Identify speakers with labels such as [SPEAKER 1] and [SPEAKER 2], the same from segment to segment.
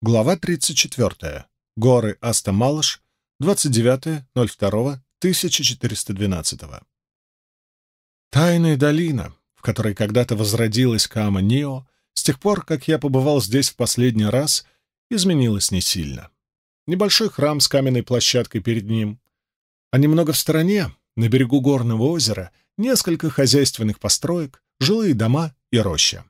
[SPEAKER 1] Глава 34. Горы Аста-Малыш, 29.02.1412. Тайная долина, в которой когда-то возродилась Каама-Нио, с тех пор, как я побывал здесь в последний раз, изменилась не сильно. Небольшой храм с каменной площадкой перед ним, а немного в стороне, на берегу горного озера, несколько хозяйственных построек, жилые дома и роща.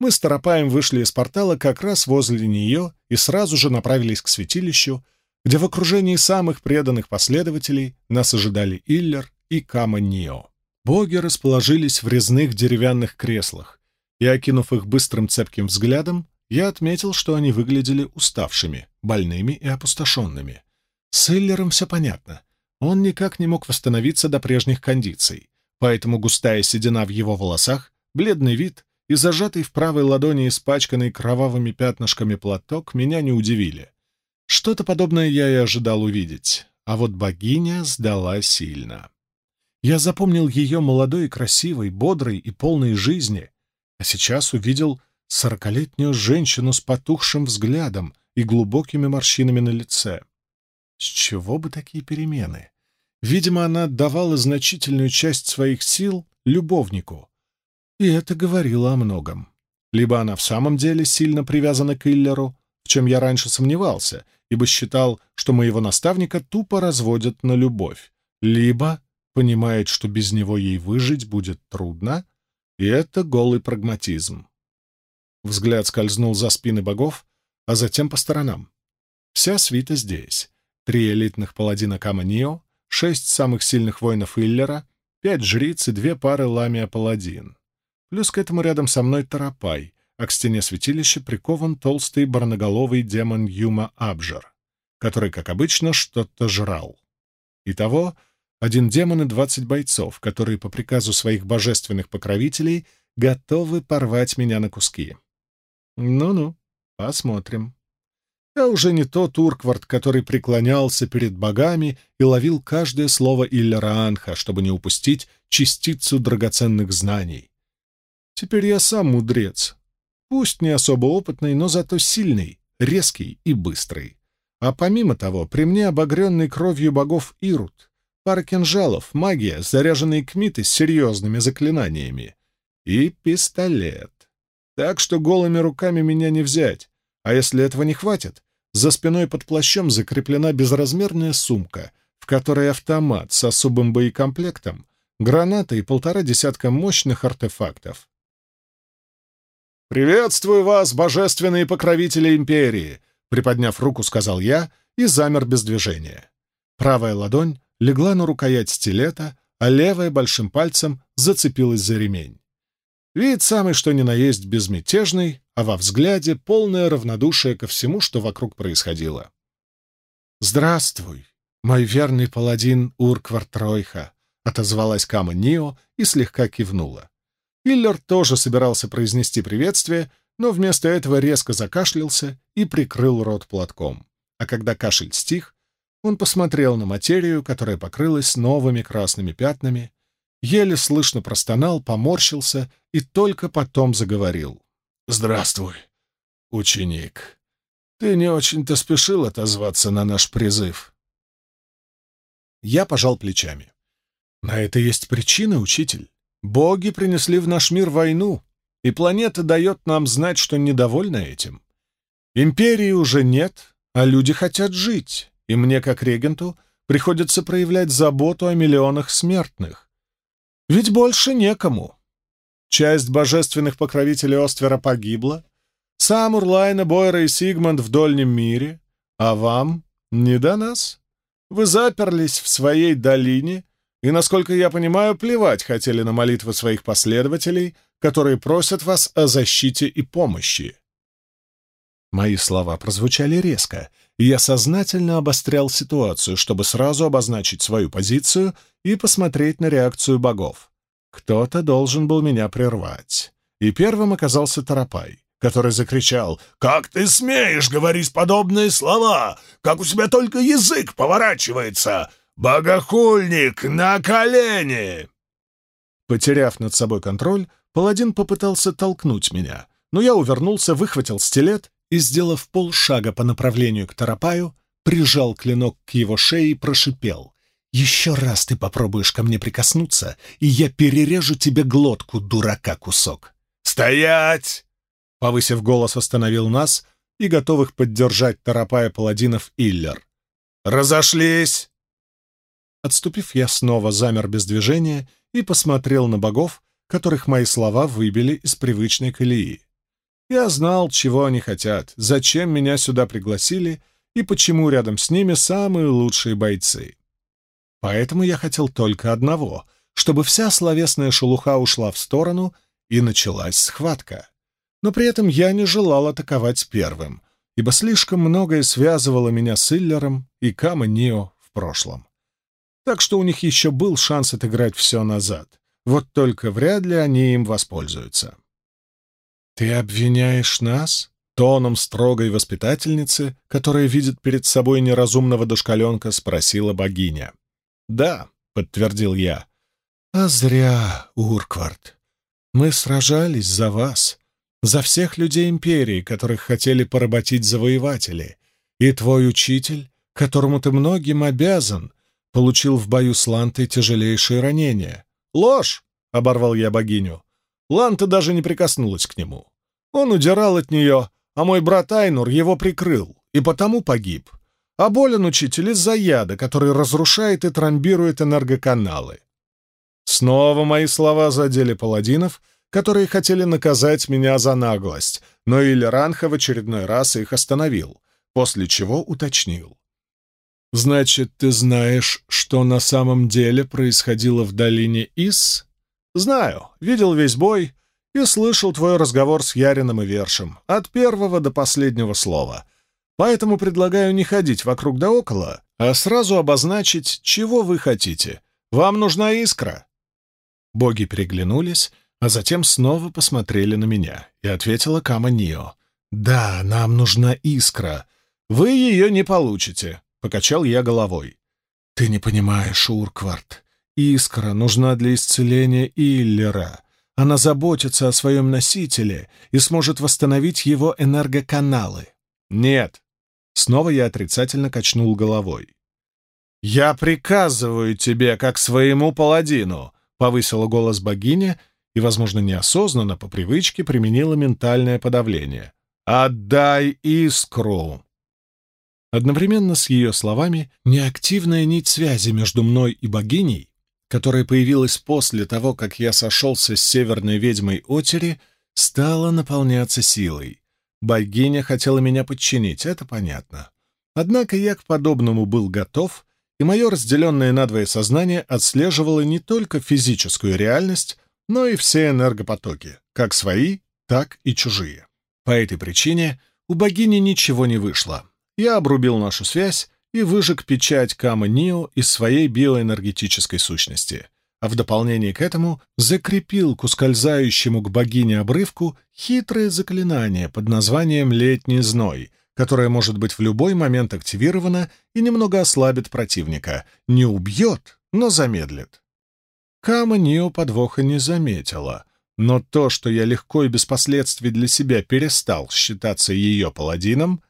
[SPEAKER 1] Мы с Торопаем вышли из портала как раз возле нее и сразу же направились к святилищу, где в окружении самых преданных последователей нас ожидали Иллер и Кама-Нио. Боги расположились в резных деревянных креслах, и, окинув их быстрым цепким взглядом, я отметил, что они выглядели уставшими, больными и опустошенными. С Иллером все понятно. Он никак не мог восстановиться до прежних кондиций, поэтому густая седина в его волосах, бледный вид и зажатый в правой ладони испачканный кровавыми пятнышками платок меня не удивили. Что-то подобное я и ожидал увидеть, а вот богиня сдала сильно. Я запомнил ее молодой красивой, бодрой и полной жизни, а сейчас увидел сорокалетнюю женщину с потухшим взглядом и глубокими морщинами на лице. С чего бы такие перемены? Видимо, она отдавала значительную часть своих сил любовнику, и это говорило о многом. Либо она в самом деле сильно привязана к Иллеру, в чем я раньше сомневался, ибо считал, что моего наставника тупо разводят на любовь, либо понимает, что без него ей выжить будет трудно, и это голый прагматизм. Взгляд скользнул за спины богов, а затем по сторонам. Вся свита здесь. Три элитных паладина Каманио, шесть самых сильных воинов Иллера, пять жриц и две пары ламия-паладин. Плюс к этому рядом со мной Тарапай, а к стене святилища прикован толстый барноголовый демон Юма Абжер, который, как обычно, что-то жрал. Итого один демон и двадцать бойцов, которые по приказу своих божественных покровителей готовы порвать меня на куски. Ну-ну, посмотрим. Я уже не тот Урквард, который преклонялся перед богами и ловил каждое слово Иллера Анха, чтобы не упустить частицу драгоценных знаний. Теперь я сам мудрец. Пусть не особо опытный, но зато сильный, резкий и быстрый. А помимо того, при мне обогренный кровью богов Ирут, пара кинжалов, магия, заряженные кмиты с серьезными заклинаниями и пистолет. Так что голыми руками меня не взять, а если этого не хватит, за спиной под плащом закреплена безразмерная сумка, в которой автомат с особым боекомплектом, граната и полтора десятка мощных артефактов. «Приветствую вас, божественные покровители империи!» Приподняв руку, сказал я и замер без движения. Правая ладонь легла на рукоять стилета, а левая большим пальцем зацепилась за ремень. Вид самый что ни на есть безмятежный, а во взгляде полное равнодушие ко всему, что вокруг происходило. «Здравствуй, мой верный паладин Урквар Тройха», — отозвалась Кама Нио и слегка кивнула. Пиллер тоже собирался произнести приветствие, но вместо этого резко закашлялся и прикрыл рот платком. А когда кашель стих, он посмотрел на материю, которая покрылась новыми красными пятнами, еле слышно простонал, поморщился и только потом заговорил. «Здравствуй, ученик. Ты не очень-то спешил отозваться на наш призыв». Я пожал плечами. «На это есть причина, учитель. Боги принесли в наш мир войну, и планета дает нам знать, что недовольна этим. Империи уже нет, а люди хотят жить, и мне, как регенту, приходится проявлять заботу о миллионах смертных. Ведь больше некому. Часть божественных покровителей Оствера погибла, сам Урлайна, Бойра и Сигмунд в Дольнем мире, а вам не до нас. Вы заперлись в своей долине и, насколько я понимаю, плевать хотели на молитвы своих последователей, которые просят вас о защите и помощи. Мои слова прозвучали резко, и я сознательно обострял ситуацию, чтобы сразу обозначить свою позицию и посмотреть на реакцию богов. Кто-то должен был меня прервать. И первым оказался Тарапай, который закричал «Как ты смеешь говорить подобные слова? Как у тебя только язык поворачивается? «Богохульник, на колени!» Потеряв над собой контроль, паладин попытался толкнуть меня, но я увернулся, выхватил стилет и, сделав полшага по направлению к Тарапаю, прижал клинок к его шее и прошипел. «Еще раз ты попробуешь ко мне прикоснуться, и я перережу тебе глотку, дурака кусок!»
[SPEAKER 2] «Стоять!»
[SPEAKER 1] Повысив голос, остановил нас и готовых поддержать Тарапая паладинов Иллер.
[SPEAKER 2] «Разошлись!»
[SPEAKER 1] Отступив, я снова замер без движения и посмотрел на богов, которых мои слова выбили из привычной колеи. Я знал, чего они хотят, зачем меня сюда пригласили и почему рядом с ними самые лучшие бойцы. Поэтому я хотел только одного — чтобы вся словесная шелуха ушла в сторону и началась схватка. Но при этом я не желал атаковать первым, ибо слишком многое связывало меня с Иллером и Кама Нио в прошлом. Так что у них еще был шанс отыграть все назад. Вот только вряд ли они им воспользуются. «Ты обвиняешь нас?» Тоном строгой воспитательницы, которая видит перед собой неразумного душкаленка, спросила богиня. «Да», — подтвердил я. «А зря, Урквард. Мы сражались за вас, за всех людей Империи, которых хотели поработить завоеватели, и твой учитель, которому ты многим обязан, получил в бою с Лантой тяжелейшие ранения. «Ложь!» — оборвал я богиню. Ланта даже не прикоснулась к нему. Он удирал от нее, а мой брат Айнур его прикрыл, и потому погиб. А болен учитель из-за яда, который разрушает и тромбирует энергоканалы. Снова мои слова задели паладинов, которые хотели наказать меня за наглость, но Ильранха в очередной раз их остановил, после чего уточнил. «Значит, ты знаешь, что на самом деле происходило в долине Ис?» «Знаю. Видел весь бой и слышал твой разговор с Ярином и Вершем, от первого до последнего слова. Поэтому предлагаю не ходить вокруг да около, а сразу обозначить, чего вы хотите. Вам нужна искра». Боги переглянулись, а затем снова посмотрели на меня, и ответила Кама Нио. «Да, нам нужна искра. Вы ее не получите», — покачал я головой. «Ты не понимаешь, Урквард. Искра нужна для исцеления Иллера. Она заботится о своем носителе и сможет восстановить его энергоканалы». «Нет». Снова я отрицательно качнул головой. «Я приказываю тебе, как своему паладину», — повысила голос богиня и, возможно, неосознанно, по привычке, применила ментальное подавление. «Отдай искру!» Одновременно с ее словами неактивная нить связи между мной и богиней, которая появилась после того, как я сошелся с северной ведьмой Отери, стала наполняться силой. Богиня хотела меня подчинить, это понятно. Однако я к подобному был готов, и мое разделенное надвое сознание отслеживало не только физическую реальность, но и все энергопотоки, как свои, так и чужие. По этой причине у богини ничего не вышло. Я обрубил нашу связь и выжег печать Кама Нио из своей биоэнергетической сущности, а в дополнение к этому закрепил к ускользающему к богине обрывку хитрое заклинание под названием «Летний зной», которое может быть в любой момент активировано и немного ослабит противника, не убьет, но замедлит. Кама Нио подвоха не заметила, но то, что я легко и без последствий для себя перестал считаться ее паладином,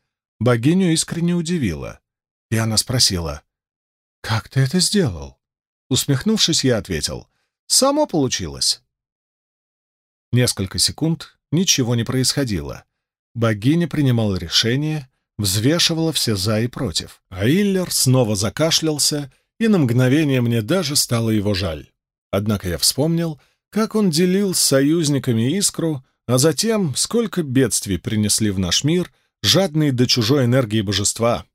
[SPEAKER 1] богиню искренне удивило. И она спросила, «Как ты это сделал?» Усмехнувшись, я ответил, «Само получилось». Несколько секунд ничего не происходило. Богиня принимала решение, взвешивала все «за» и «против», а Иллер снова закашлялся, и на мгновение мне даже стало его жаль. Однако я вспомнил, как он делил с союзниками искру, а затем сколько бедствий принесли в наш мир жадные до чужой энергии божества,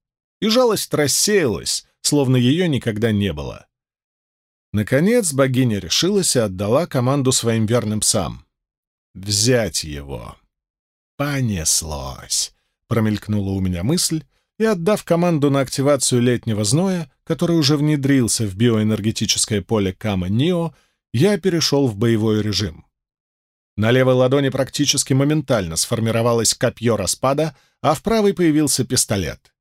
[SPEAKER 1] и жалость рассеялась, словно ее никогда не было. Наконец богиня решилась и отдала команду своим верным псам. «Взять его!» «Понеслось!» — промелькнула у меня мысль, и, отдав команду на активацию летнего зноя, который уже внедрился в биоэнергетическое поле Кама-Нио, я перешел в боевой режим. На левой ладони практически моментально сформировалось копье распада, а в правой появился пистолет.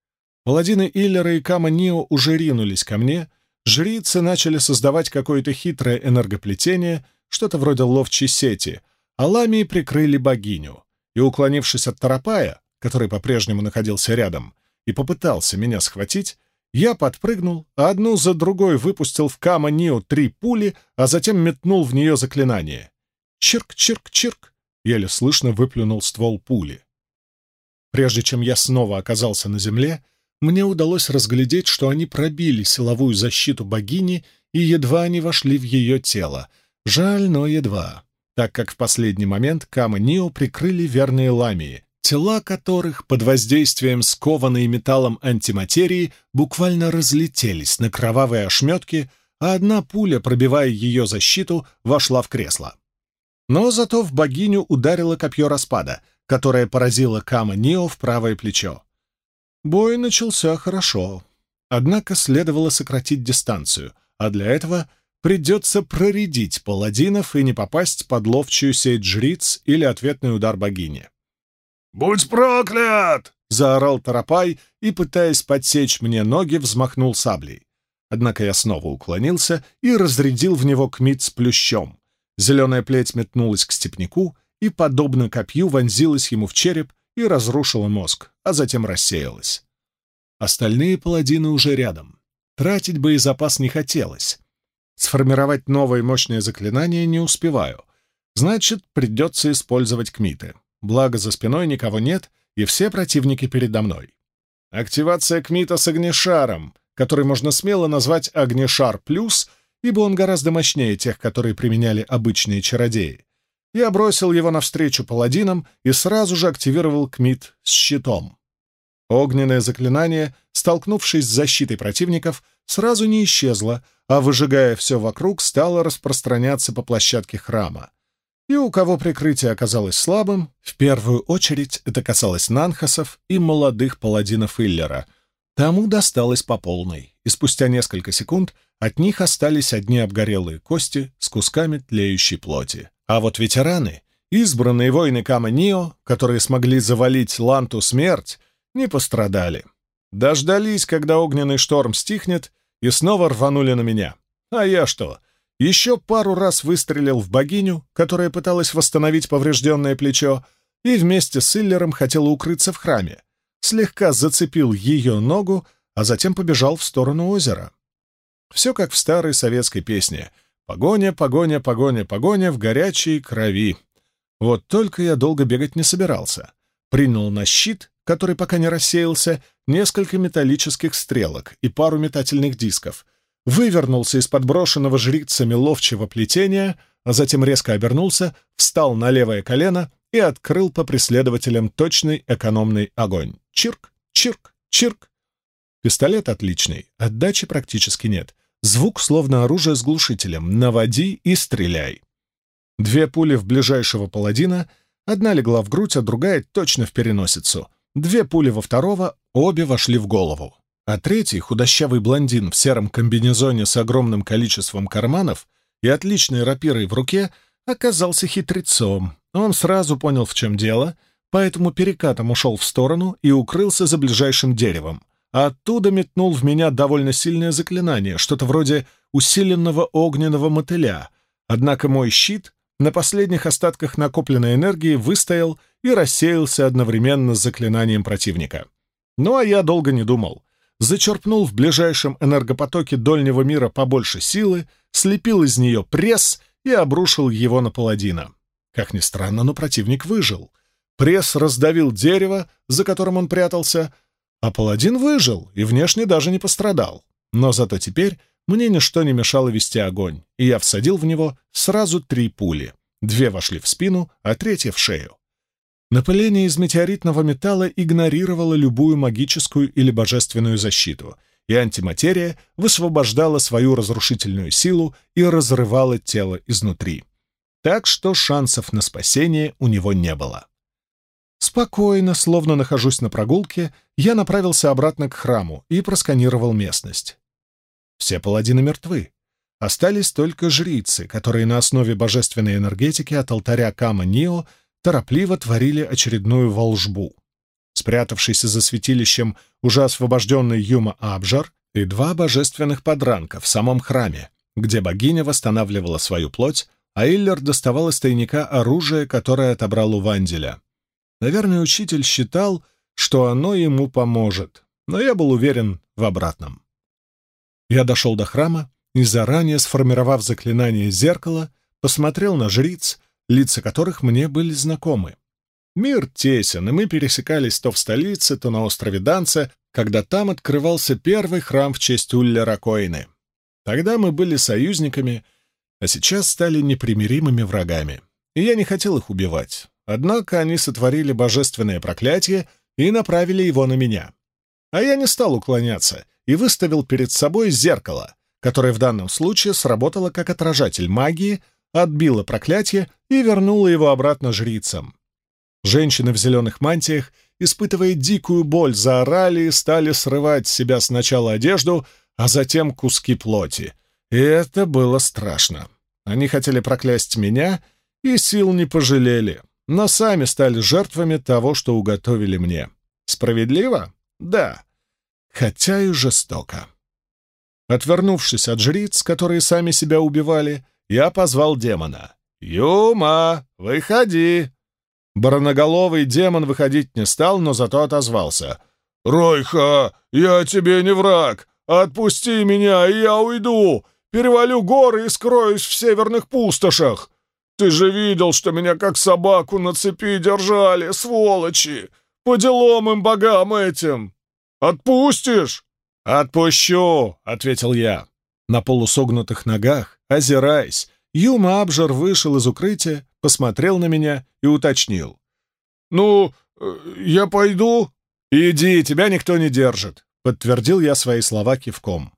[SPEAKER 1] Паладины Иллера и Кама-Нио уже ринулись ко мне, жрицы начали создавать какое-то хитрое энергоплетение, что-то вроде ловчей сети, а ламии прикрыли богиню, и, уклонившись от Тарапая, который по-прежнему находился рядом, и попытался меня схватить, я подпрыгнул, а одну за другой выпустил в Кама Нио три пули, а затем метнул в нее заклинание. Чирк-чирк-чирк! Еле слышно выплюнул ствол пули. Прежде чем я снова оказался на земле, мне удалось разглядеть, что они пробили силовую защиту богини и едва не вошли в ее тело. Жаль, но едва, так как в последний момент Кама Нио прикрыли верные ламии, тела которых под воздействием скованной металлом антиматерии буквально разлетелись на кровавые ошметки, а одна пуля, пробивая ее защиту, вошла в кресло. Но зато в богиню ударило копье распада, которое поразило Кама Нио в правое плечо. Бой начался хорошо, однако следовало сократить дистанцию, а для этого придется проредить паладинов и не попасть под ловчую сеть жриц или ответный удар богини.
[SPEAKER 2] «Будь проклят!»
[SPEAKER 1] — заорал Тарапай и, пытаясь подсечь мне ноги, взмахнул саблей. Однако я снова уклонился и разрядил в него кмит с плющом. Зеленая плеть метнулась к степняку и, подобно копью, вонзилась ему в череп и разрушила мозг, а затем рассеялась. Остальные паладины уже рядом. Тратить боезапас не хотелось. Сформировать новое мощное заклинание не успеваю. Значит, придется использовать кмиты. Благо, за спиной никого нет, и все противники передо мной. Активация Кмита с огнешаром, который можно смело назвать Огнешар Плюс, ибо он гораздо мощнее тех, которые применяли обычные чародеи. Я бросил его навстречу паладинам и сразу же активировал Кмит с щитом. Огненное заклинание, столкнувшись с защитой противников, сразу не исчезло, а, выжигая все вокруг, стало распространяться по площадке храма и у кого прикрытие оказалось слабым, в первую очередь это касалось нанхасов и молодых паладинов Иллера. Тому досталось по полной, и спустя несколько секунд от них остались одни обгорелые кости с кусками тлеющей плоти. А вот ветераны, избранные воины Кама Нио, которые смогли завалить Ланту смерть, не пострадали. Дождались, когда огненный шторм стихнет, и снова рванули на меня. А я что? — еще пару раз выстрелил в богиню, которая пыталась восстановить поврежденное плечо, и вместе с Иллером хотела укрыться в храме. Слегка зацепил ее ногу, а затем побежал в сторону озера. Все как в старой советской песне «Погоня, погоня, погоня, погоня в горячей крови». Вот только я долго бегать не собирался. Принял на щит, который пока не рассеялся, несколько металлических стрелок и пару метательных дисков, вывернулся из подброшенного жрицами ловчего плетения, а затем резко обернулся, встал на левое колено и открыл по преследователям точный экономный огонь. Чирк, чирк, чирк. Пистолет отличный, отдачи практически нет. Звук словно оружие с глушителем. Наводи и стреляй. Две пули в ближайшего паладина, одна легла в грудь, а другая точно в переносицу. Две пули во второго, обе вошли в голову. А третий, худощавый блондин в сером комбинезоне с огромным количеством карманов и отличной рапирой в руке, оказался хитрецом. Он сразу понял, в чем дело, поэтому перекатом ушел в сторону и укрылся за ближайшим деревом, а оттуда метнул в меня довольно сильное заклинание, что-то вроде усиленного огненного мотыля. Однако мой щит на последних остатках накопленной энергии выстоял и рассеялся одновременно с заклинанием противника. Ну а я долго не думал зачерпнул в ближайшем энергопотоке дольнего мира побольше силы, слепил из нее пресс и обрушил его на паладина. Как ни странно, но противник выжил. Пресс раздавил дерево, за которым он прятался, а паладин выжил и внешне даже не пострадал. Но зато теперь мне ничто не мешало вести огонь, и я всадил в него сразу три пули. Две вошли в спину, а третья — в шею. Напыление из метеоритного металла игнорировало любую магическую или божественную защиту, и антиматерия высвобождала свою разрушительную силу и разрывала тело изнутри. Так что шансов на спасение у него не было. Спокойно, словно нахожусь на прогулке, я направился обратно к храму и просканировал местность. Все паладины мертвы. Остались только жрицы, которые на основе божественной энергетики от алтаря Кама-Нио торопливо творили очередную волжбу. Спрятавшийся за святилищем уже освобожденный Юма Абжар и два божественных подранка в самом храме, где богиня восстанавливала свою плоть, а Иллер доставал из тайника оружие, которое отобрал у Ванделя. Наверное, учитель считал, что оно ему поможет, но я был уверен в обратном. Я дошел до храма и, заранее сформировав заклинание зеркала, посмотрел на жриц, лица которых мне были знакомы. Мир тесен, и мы пересекались то в столице, то на острове Данце, когда там открывался первый храм в честь Уллера Койны. Тогда мы были союзниками, а сейчас стали непримиримыми врагами. И я не хотел их убивать. Однако они сотворили божественное проклятие и направили его на меня. А я не стал уклоняться и выставил перед собой зеркало, которое в данном случае сработало как отражатель магии, отбило проклятие и вернуло его обратно жрицам. Женщины в зеленых мантиях, испытывая дикую боль, заорали и стали срывать с себя сначала одежду, а затем куски плоти. И это было страшно. Они хотели проклясть меня и сил не пожалели, но сами стали жертвами того, что уготовили мне. Справедливо? Да. Хотя и жестоко. Отвернувшись от жриц, которые сами себя убивали, я позвал демона. «Юма, выходи!» Бароноголовый демон выходить не стал, но зато отозвался. «Ройха, я тебе не враг! Отпусти меня, и я уйду! Перевалю горы и скроюсь в северных пустошах! Ты же видел, что меня как собаку на цепи держали, сволочи! По делам им богам этим! Отпустишь?» «Отпущу!» — ответил я. На полусогнутых ногах, озираясь, Юма Абжар вышел из укрытия, посмотрел на меня и уточнил. «Ну, э, я пойду?» «Иди, тебя никто не держит», — подтвердил я свои слова кивком.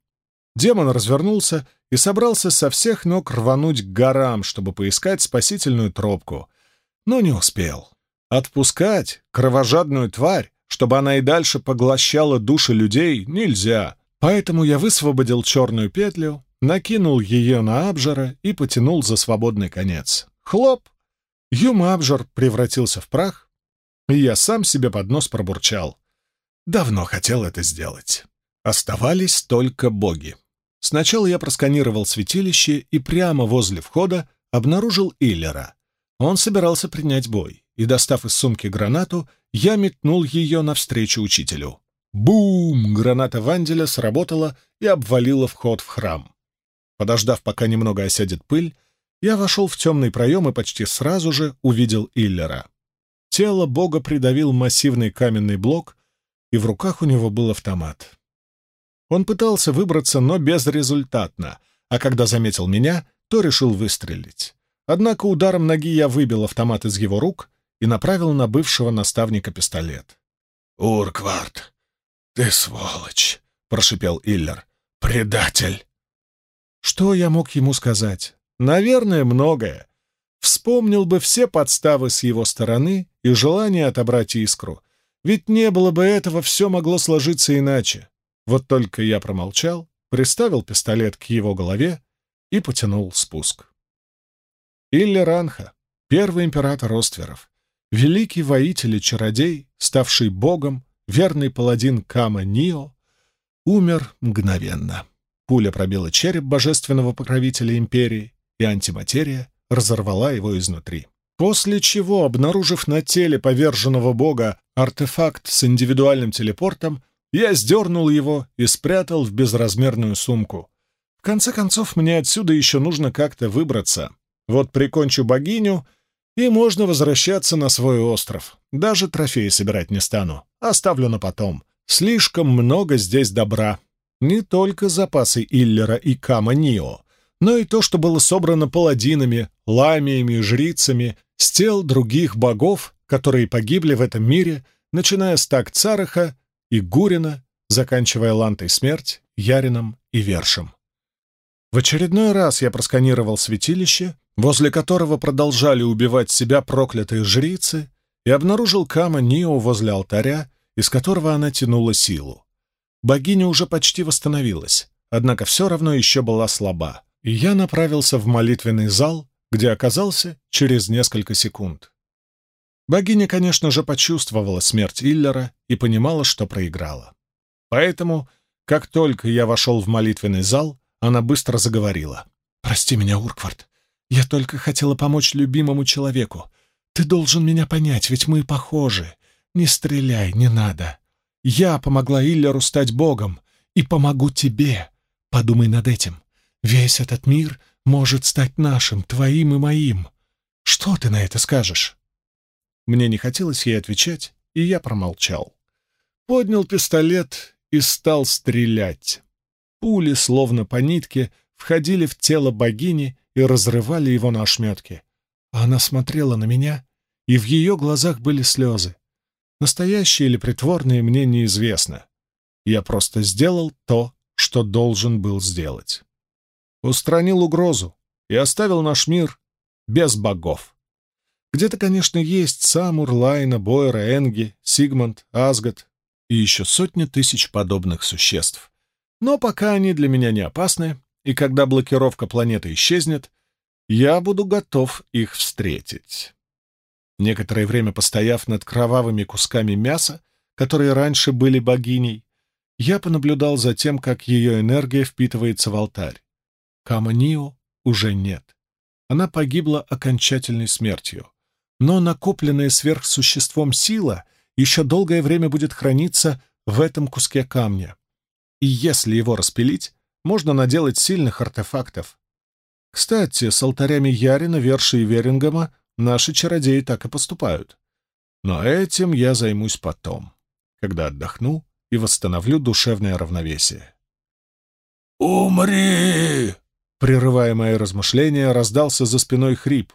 [SPEAKER 1] Демон развернулся и собрался со всех ног рвануть к горам, чтобы поискать спасительную тропку, но не успел. Отпускать кровожадную тварь, чтобы она и дальше поглощала души людей, нельзя, поэтому я высвободил черную петлю, накинул ее на Абжера и потянул за свободный конец. Хлоп! Юма Абжер превратился в прах, и я сам себе под нос пробурчал. Давно хотел это сделать. Оставались только боги. Сначала я просканировал святилище и прямо возле входа обнаружил Иллера. Он собирался принять бой, и, достав из сумки гранату, я метнул ее навстречу учителю. Бум! Граната Ванделя сработала и обвалила вход в храм. Подождав, пока немного осядет пыль, я вошел в темный проем и почти сразу же увидел Иллера. Тело бога придавил массивный каменный блок, и в руках у него был автомат. Он пытался выбраться, но безрезультатно, а когда заметил меня, то решил выстрелить. Однако ударом ноги я выбил автомат из его рук и направил на бывшего наставника пистолет. «Урквард, ты сволочь!» — прошипел Иллер. «Предатель!» Что я мог ему сказать? Наверное, многое. Вспомнил бы все подставы с его стороны и желание отобрать искру. Ведь не было бы этого, все могло сложиться иначе. Вот только я промолчал, приставил пистолет к его голове и потянул спуск. Илли Ранха, первый император Остверов, великий воитель и чародей, ставший богом, верный паладин Кама Нио, умер мгновенно. Пуля пробила череп божественного покровителя империи, и антиматерия разорвала его изнутри. После чего, обнаружив на теле поверженного бога артефакт с индивидуальным телепортом, я сдернул его и спрятал в безразмерную сумку. В конце концов, мне отсюда еще нужно как-то выбраться. Вот прикончу богиню, и можно возвращаться на свой остров. Даже трофеи собирать не стану. Оставлю на потом. Слишком много здесь добра. Не только запасы Иллера и Кама Нио, но и то, что было собрано паладинами, ламиями жрицами с тел других богов, которые погибли в этом мире, начиная с Так Цараха и Гурина, заканчивая Лантой Смерть, Ярином и Вершем. В очередной раз я просканировал святилище, возле которого продолжали убивать себя проклятые жрицы, и обнаружил Кама Нио возле алтаря, из которого она тянула силу. Богиня уже почти восстановилась, однако все равно еще была слаба, и я направился в молитвенный зал, где оказался через несколько секунд. Богиня, конечно же, почувствовала смерть Иллера и понимала, что проиграла. Поэтому, как только я вошел в молитвенный зал, она быстро заговорила. «Прости меня, Урквард. Я только хотела помочь любимому человеку. Ты должен меня понять, ведь мы похожи. Не стреляй, не надо. Я помогла Иллеру стать богом и помогу тебе. Подумай над этим. Весь этот мир может стать нашим, твоим и моим. Что ты на это скажешь?» Мне не хотелось ей отвечать, и я промолчал. Поднял пистолет и стал стрелять. Пули, словно по нитке, входили в тело богини и разрывали его на ошметки. Она смотрела на меня, и в ее глазах были слезы. Настоящие или притворные мне неизвестно. Я просто сделал то, что должен был сделать. Устранил угрозу и оставил наш мир без богов. Где-то, конечно, есть Самур, Лайна, Бойра, Энги, Сигмунд, Асгад и еще сотни тысяч подобных существ. Но пока они для меня не опасны, и когда блокировка планеты исчезнет, я буду готов их встретить. Некоторое время постояв над кровавыми кусками мяса, которые раньше были богиней, я понаблюдал за тем, как ее энергия впитывается в алтарь. Каманио уже нет. Она погибла окончательной смертью. Но накопленная сверхсуществом сила еще долгое время будет храниться в этом куске камня. И если его распилить, можно наделать сильных артефактов. Кстати, с алтарями Ярина, Верши и Верингама наши чародеи так и поступают. Но этим я займусь потом, когда отдохну и восстановлю душевное равновесие.
[SPEAKER 2] «Умри!»
[SPEAKER 1] Прерывая мои размышления, раздался за спиной хрип.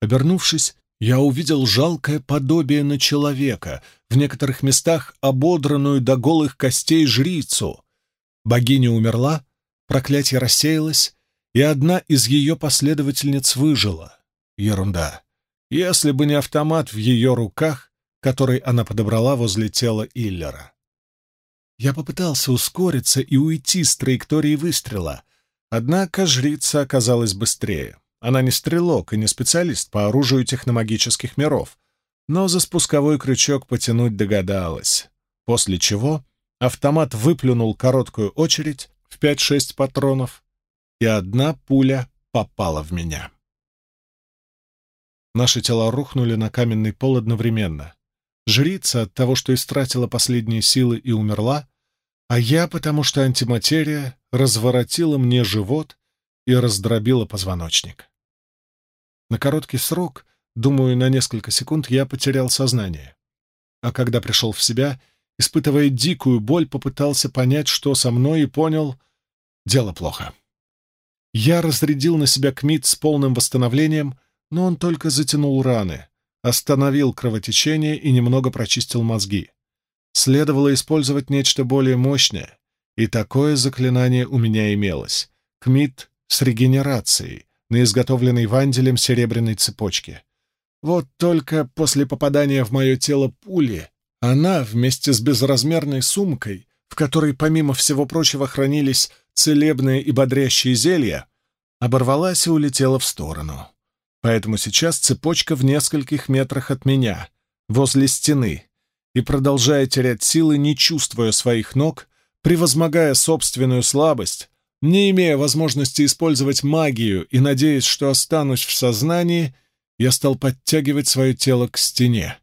[SPEAKER 1] Обернувшись, я увидел жалкое подобие на человека, в некоторых местах ободранную до голых костей жрицу. Богиня умерла, проклятие рассеялось, и одна из ее последовательниц выжила. Ерунда. Если бы не автомат в ее руках, который она подобрала возле тела Иллера. Я попытался ускориться и уйти с траектории выстрела, однако жрица оказалась быстрее. Она не стрелок и не специалист по оружию техномагических миров, но за спусковой крючок потянуть догадалась, после чего автомат выплюнул короткую очередь в 5-6 патронов, и одна пуля попала в меня. Наши тела рухнули на каменный пол одновременно. Жрица от того, что истратила последние силы и умерла, а я потому, что антиматерия разворотила мне живот и раздробила позвоночник. На короткий срок, думаю, на несколько секунд, я потерял сознание. А когда пришел в себя, испытывая дикую боль, попытался понять, что со мной, и понял — дело плохо. Я разрядил на себя кмит с полным восстановлением, но он только затянул раны, остановил кровотечение и немного прочистил мозги. Следовало использовать нечто более мощное, и такое заклинание у меня имелось — кмит с регенерацией, на изготовленной ванделем серебряной цепочке. Вот только после попадания в мое тело пули она вместе с безразмерной сумкой, в которой, помимо всего прочего, хранились целебные и бодрящие зелья, оборвалась и улетела в сторону. Поэтому сейчас цепочка в нескольких метрах от меня, возле стены, и, продолжая терять силы, не чувствуя своих ног, превозмогая собственную слабость, не имея возможности использовать магию и надеясь, что останусь в сознании, я стал подтягивать свое тело к стене.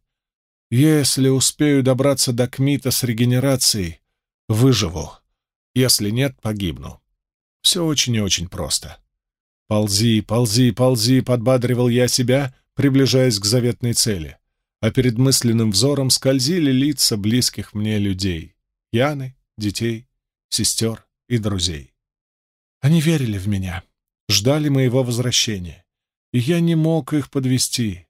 [SPEAKER 1] Если успею добраться до Кмита с регенерацией, выживу. Если нет, погибну. Все очень и очень просто. «Ползи, ползи, ползи!» — подбадривал я себя, приближаясь к заветной цели. А перед мысленным взором скользили лица близких мне людей — Яны, детей, сестер и друзей. Они верили в меня, ждали моего возвращения, и я не мог их подвести.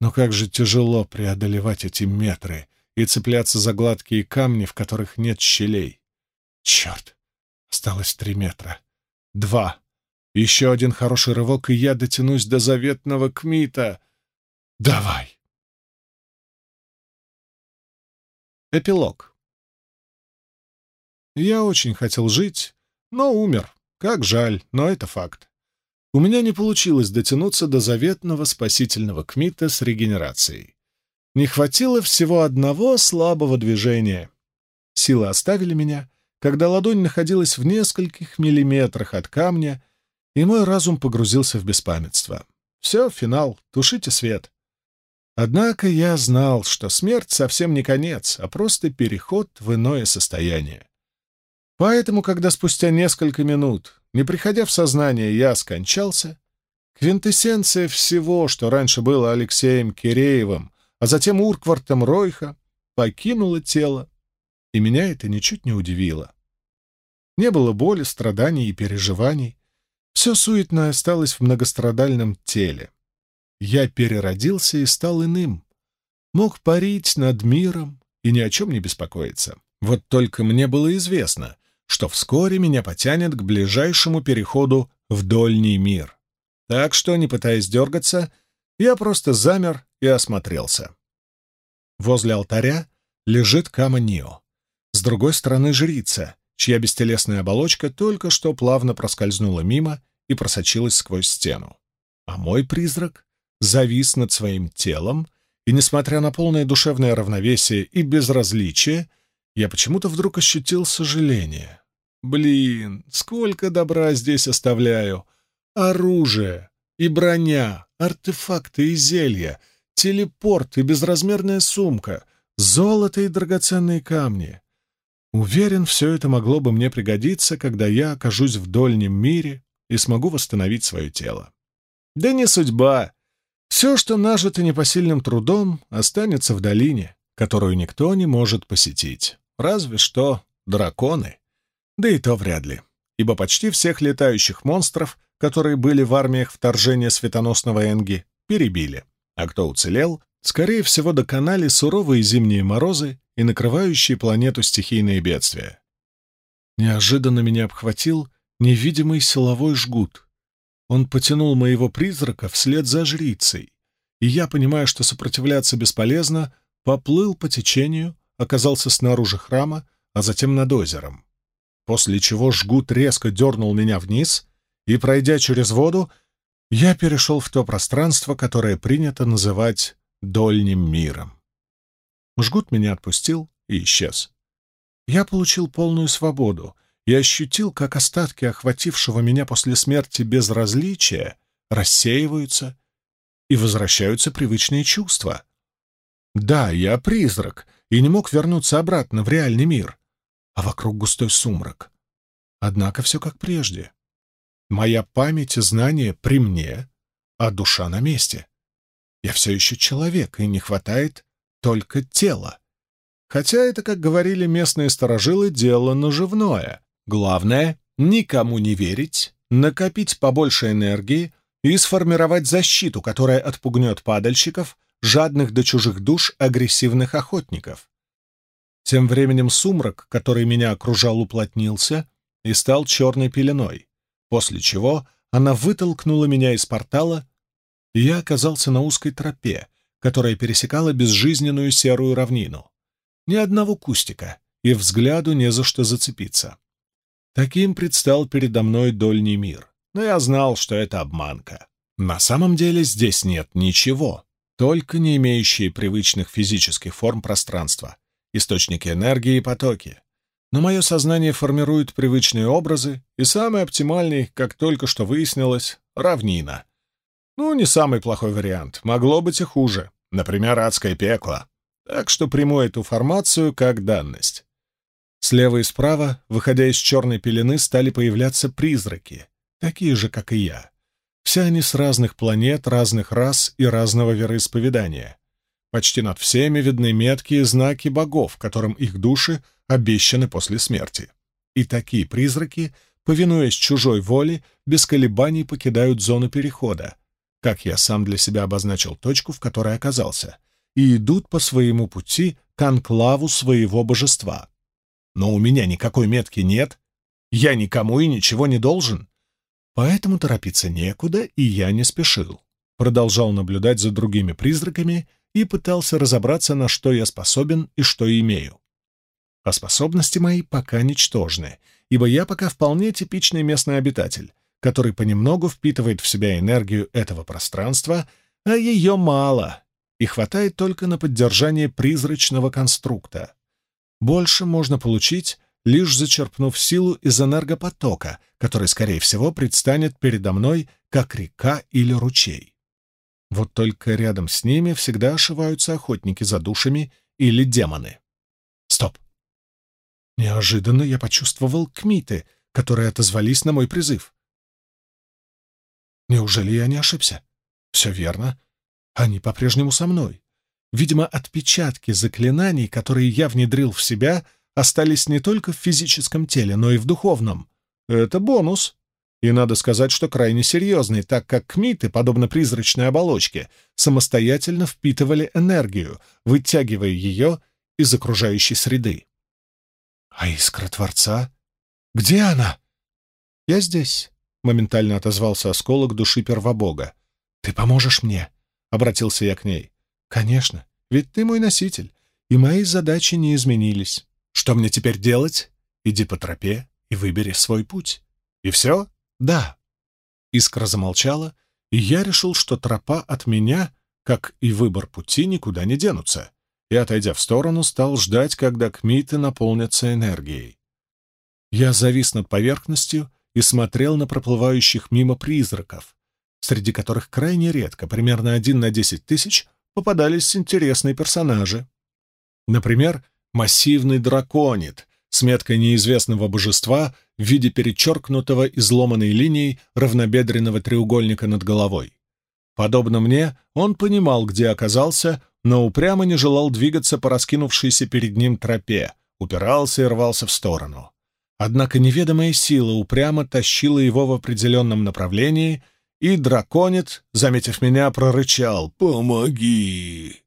[SPEAKER 1] Но как же тяжело преодолевать эти метры и цепляться за гладкие камни, в которых нет щелей. Черт! Осталось три метра. Два. Еще один хороший рывок, и я дотянусь до заветного Кмита. Давай! Эпилог. Я очень хотел жить, но умер. Как жаль, но это факт. У меня не получилось дотянуться до заветного спасительного кмита с регенерацией. Не хватило всего одного слабого движения. Силы оставили меня, когда ладонь находилась в нескольких миллиметрах от камня, и мой разум погрузился в беспамятство. Все, финал, тушите свет. Однако я знал, что смерть совсем не конец, а просто переход в иное состояние. Поэтому, когда спустя несколько минут, не приходя в сознание, я скончался, квинтэссенция всего, что раньше было Алексеем Киреевым, а затем Урквартом Ройха, покинула тело, и меня это ничуть не удивило. Не было боли, страданий и переживаний. Все суетное осталось в многострадальном теле. Я переродился и стал иным. Мог парить над миром и ни о чем не беспокоиться. Вот только мне было известно, что вскоре меня потянет к ближайшему переходу в дольний мир. Так что, не пытаясь дергаться, я просто замер и осмотрелся. Возле алтаря лежит Кама Нио. С другой стороны жрица, чья бестелесная оболочка только что плавно проскользнула мимо и просочилась сквозь стену. А мой призрак завис над своим телом, и, несмотря на полное душевное равновесие и безразличие, я почему-то вдруг ощутил сожаление. Блин, сколько добра здесь оставляю! Оружие и броня, артефакты и зелья, телепорт и безразмерная сумка, золото и драгоценные камни. Уверен, все это могло бы мне пригодиться, когда я окажусь в дольнем мире и смогу восстановить свое тело. Да не судьба. Все, что нажито непосильным трудом, останется в долине, которую никто не может посетить. Разве что драконы. Да и то вряд ли, ибо почти всех летающих монстров, которые были в армиях вторжения светоносного Энги, перебили, а кто уцелел, скорее всего, доконали суровые зимние морозы и накрывающие планету стихийные бедствия. Неожиданно меня обхватил невидимый силовой жгут. Он потянул моего призрака вслед за жрицей, и я, понимая, что сопротивляться бесполезно, поплыл по течению, оказался снаружи храма, а затем над озером. После чего жгут резко дернул меня вниз, и, пройдя через воду, я перешел в то пространство, которое принято называть дольним миром. Жгут меня отпустил и исчез. Я получил полную свободу — и ощутил, как остатки охватившего меня после смерти безразличия рассеиваются и возвращаются привычные чувства. Да, я призрак и не мог вернуться обратно в реальный мир, а вокруг густой сумрак. Однако все как прежде. Моя память и знания при мне, а душа на месте. Я все еще человек, и не хватает только тела. Хотя это, как говорили местные сторожилы, дело наживное. Главное — никому не верить, накопить побольше энергии и сформировать защиту, которая отпугнет падальщиков, жадных до чужих душ агрессивных охотников. Тем временем сумрак, который меня окружал, уплотнился и стал черной пеленой, после чего она вытолкнула меня из портала, и я оказался на узкой тропе, которая пересекала безжизненную серую равнину. Ни одного кустика, и взгляду не за что зацепиться. Таким предстал передо мной дольний мир, но я знал, что это обманка. На самом деле здесь нет ничего, только не имеющие привычных физических форм пространства, источники энергии и потоки. Но мое сознание формирует привычные образы, и самый оптимальный, как только что выяснилось, — равнина. Ну, не самый плохой вариант, могло быть и хуже, например, адское пекло. Так что приму эту формацию как данность. Слева и справа, выходя из черной пелены, стали появляться призраки, такие же, как и я. Все они с разных планет, разных рас и разного вероисповедания. Почти над всеми видны меткие знаки богов, которым их души обещаны после смерти. И такие призраки, повинуясь чужой воле, без колебаний покидают зону перехода, как я сам для себя обозначил точку, в которой оказался, и идут по своему пути к анклаву своего божества. Но у меня никакой метки нет, я никому и ничего не должен. Поэтому торопиться некуда, и я не спешил. Продолжал наблюдать за другими призраками и пытался разобраться, на что я способен и что имею. А способности мои пока ничтожны, ибо я пока вполне типичный местный обитатель, который понемногу впитывает в себя энергию этого пространства, а ее мало, и хватает только на поддержание призрачного конструкта. Больше можно получить, лишь зачерпнув силу из энергопотока, который, скорее всего, предстанет передо мной как река или ручей. Вот только рядом с ними всегда ошиваются охотники за душами или демоны. Стоп! Неожиданно я почувствовал кмиты, которые отозвались на мой призыв. Неужели я не ошибся? Все верно. Они по-прежнему со мной. Видимо, отпечатки заклинаний, которые я внедрил в себя, остались не только в физическом теле, но и в духовном. Это бонус. И надо сказать, что крайне серьезный, так как кмиты, подобно призрачной оболочке, самостоятельно впитывали энергию, вытягивая ее из окружающей среды. А искра Творца? Где она? Я здесь, — моментально отозвался осколок души первобога. Ты поможешь мне? — обратился я к ней. Конечно, ведь ты мой носитель, и мои задачи не изменились. Что мне теперь делать? Иди по тропе и выбери свой путь. И все? Да. Искра замолчала, и я решил, что тропа от меня, как и выбор пути, никуда не денутся, и, отойдя в сторону, стал ждать, когда кмиты наполнятся энергией. Я завис над поверхностью и смотрел на проплывающих мимо призраков, среди которых крайне редко, примерно один на десять тысяч, попадались интересные персонажи. Например, массивный драконит, с меткой неизвестного божества в виде перечеркнутого изломанной линией равнобедренного треугольника над головой. Подобно мне, он понимал, где оказался, но упрямо не желал двигаться по раскинувшейся перед ним тропе, упирался и рвался в сторону. Однако неведомая сила упрямо тащила его в определенном направлении, и драконит, заметив меня, прорычал «Помоги!».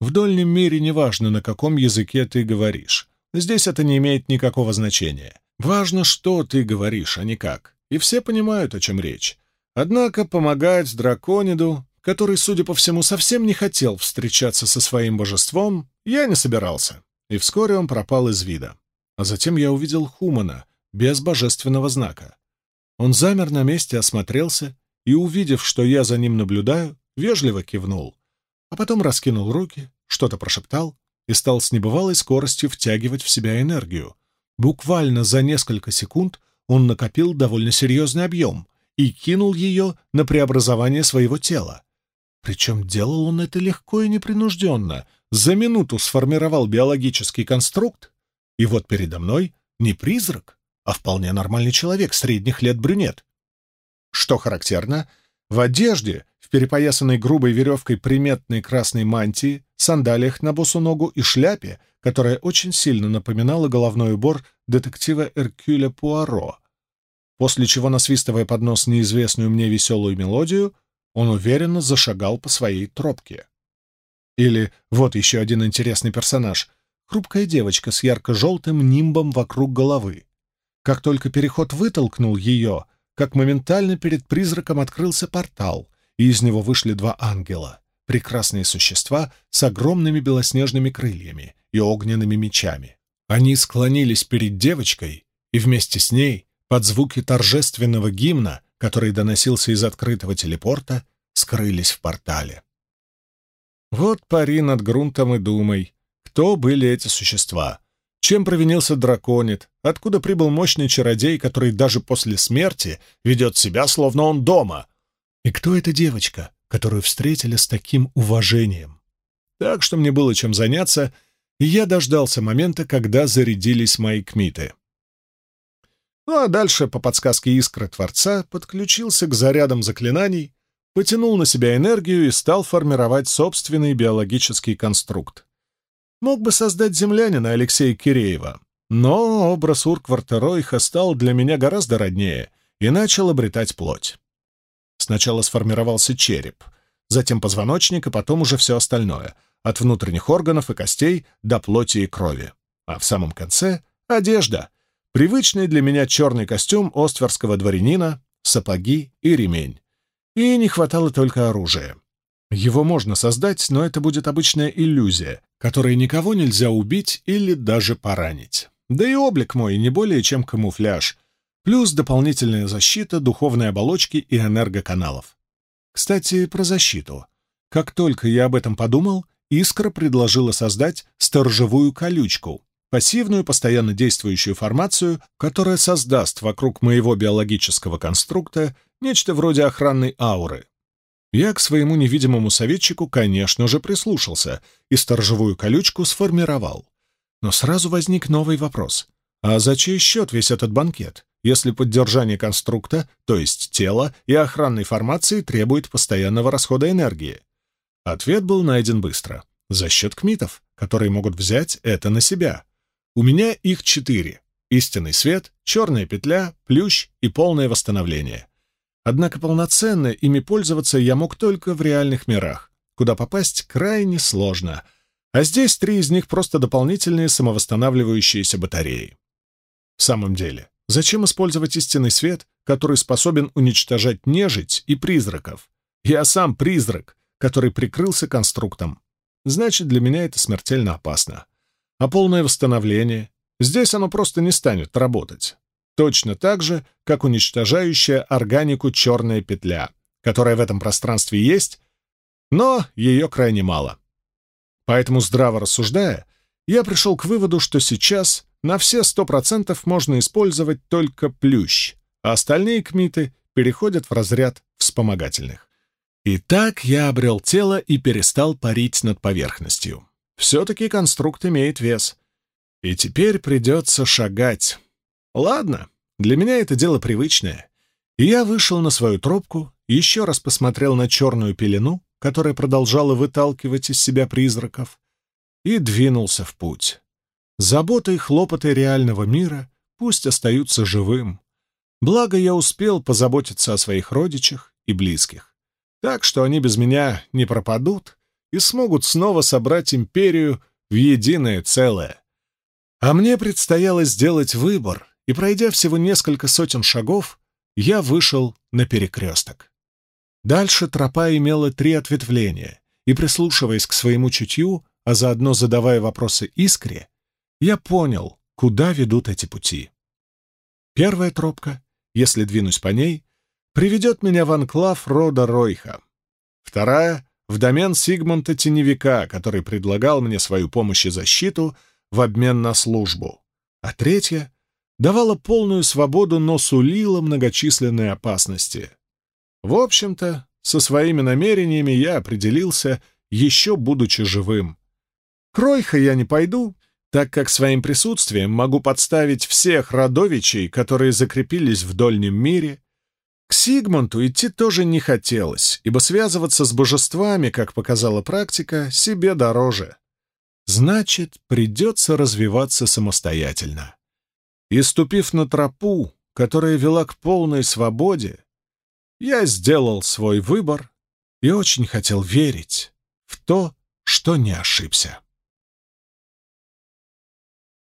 [SPEAKER 1] В дольнем мире неважно, на каком языке ты говоришь. Здесь это не имеет никакого значения. Важно, что ты говоришь, а не как. И все понимают, о чем речь. Однако помогать дракониду, который, судя по всему, совсем не хотел встречаться со своим божеством, я не собирался. И вскоре он пропал из вида. А затем я увидел Хумана, без божественного знака. Он замер на месте, осмотрелся и, увидев, что я за ним наблюдаю, вежливо кивнул, а потом раскинул руки, что-то прошептал и стал с небывалой скоростью втягивать в себя энергию. Буквально за несколько секунд он накопил довольно серьезный объем и кинул ее на преобразование своего тела. Причем делал он это легко и непринужденно. За минуту сформировал биологический конструкт, и вот передо мной не призрак, а вполне нормальный человек средних лет брюнет. Что характерно, в одежде, в перепоясанной грубой веревкой приметной красной мантии, сандалиях на босу ногу и шляпе, которая очень сильно напоминала головной убор детектива Эркюля Пуаро. После чего, насвистывая под нос неизвестную мне веселую мелодию, он уверенно зашагал по своей тропке. Или вот еще один интересный персонаж — хрупкая девочка с ярко-желтым нимбом вокруг головы. Как только переход вытолкнул ее, как моментально перед призраком открылся портал, и из него вышли два ангела — прекрасные существа с огромными белоснежными крыльями и огненными мечами. Они склонились перед девочкой, и вместе с ней, под звуки торжественного гимна, который доносился из открытого телепорта, скрылись в портале. Вот пари над грунтом и думай, кто были эти существа, чем провинился драконит, откуда прибыл мощный чародей, который даже после смерти ведет себя, словно он дома, и кто эта девочка, которую встретили с таким уважением. Так что мне было чем заняться, и я дождался момента, когда зарядились мои кмиты. Ну а дальше, по подсказке искры Творца, подключился к зарядам заклинаний, потянул на себя энергию и стал формировать собственный биологический конструкт. Мог бы создать землянина Алексея Киреева, но образ Уркварта Ройха стал для меня гораздо роднее и начал обретать плоть. Сначала сформировался череп, затем позвоночник, и потом уже все остальное, от внутренних органов и костей до плоти и крови. А в самом конце — одежда, привычный для меня черный костюм остверского дворянина, сапоги и ремень. И не хватало только оружия. Его можно создать, но это будет обычная иллюзия, которой никого нельзя убить или даже поранить. Да и облик мой не более чем камуфляж, плюс дополнительная защита духовной оболочки и энергоканалов. Кстати, про защиту. Как только я об этом подумал, Искра предложила создать сторожевую колючку, пассивную, постоянно действующую формацию, которая создаст вокруг моего биологического конструкта нечто вроде охранной ауры. Я к своему невидимому советчику, конечно же, прислушался и сторожевую колючку сформировал. Но сразу возник новый вопрос. А за чей счет весь этот банкет, если поддержание конструкта, то есть тела и охранной формации требует постоянного расхода энергии? Ответ был найден быстро. За счет кмитов, которые могут взять это на себя. У меня их четыре. Истинный свет, черная петля, плющ и полное восстановление. Однако полноценно ими пользоваться я мог только в реальных мирах, куда попасть крайне сложно, а здесь три из них просто дополнительные самовосстанавливающиеся батареи. В самом деле, зачем использовать истинный свет, который способен уничтожать нежить и призраков? Я сам призрак, который прикрылся конструктом. Значит, для меня это смертельно опасно. А полное восстановление? Здесь оно просто не станет работать. Точно так же, как уничтожающая органику черная петля, которая в этом пространстве есть, но ее крайне мало. Поэтому, здраво рассуждая, я пришел к выводу, что сейчас на все сто процентов можно использовать только плющ, а остальные кмиты переходят в разряд вспомогательных. И так я обрел тело и перестал парить над поверхностью. Все-таки конструкт имеет вес. И теперь придется шагать. Ладно, для меня это дело привычное. И я вышел на свою тропку, еще раз посмотрел на черную пелену, которая продолжала выталкивать из себя призраков, и двинулся в путь. Заботы и хлопоты реального мира пусть остаются живым. Благо я успел позаботиться о своих родичах и близких. Так что они без меня не пропадут и смогут снова собрать империю в единое целое. А мне предстояло сделать выбор, и, пройдя всего несколько сотен шагов, я вышел на перекресток. Дальше тропа имела три ответвления, и, прислушиваясь к своему чутью, а заодно задавая вопросы искре, я понял, куда ведут эти пути. Первая тропка, если двинусь по ней, приведет меня в анклав рода Ройха. Вторая — в домен Сигмунта Теневика, который предлагал мне свою помощь и защиту в обмен на службу. А третья давала полную свободу, но сулила многочисленные опасности. В общем-то, со своими намерениями я определился, еще будучи живым. К Ройха я не пойду, так как своим присутствием могу подставить всех родовичей, которые закрепились в Дольнем мире. К Сигмунту идти тоже не хотелось, ибо связываться с божествами, как показала практика, себе дороже. Значит, придется развиваться самостоятельно. И ступив на тропу, которая вела к полной свободе, я сделал свой выбор и очень хотел верить в то, что не ошибся.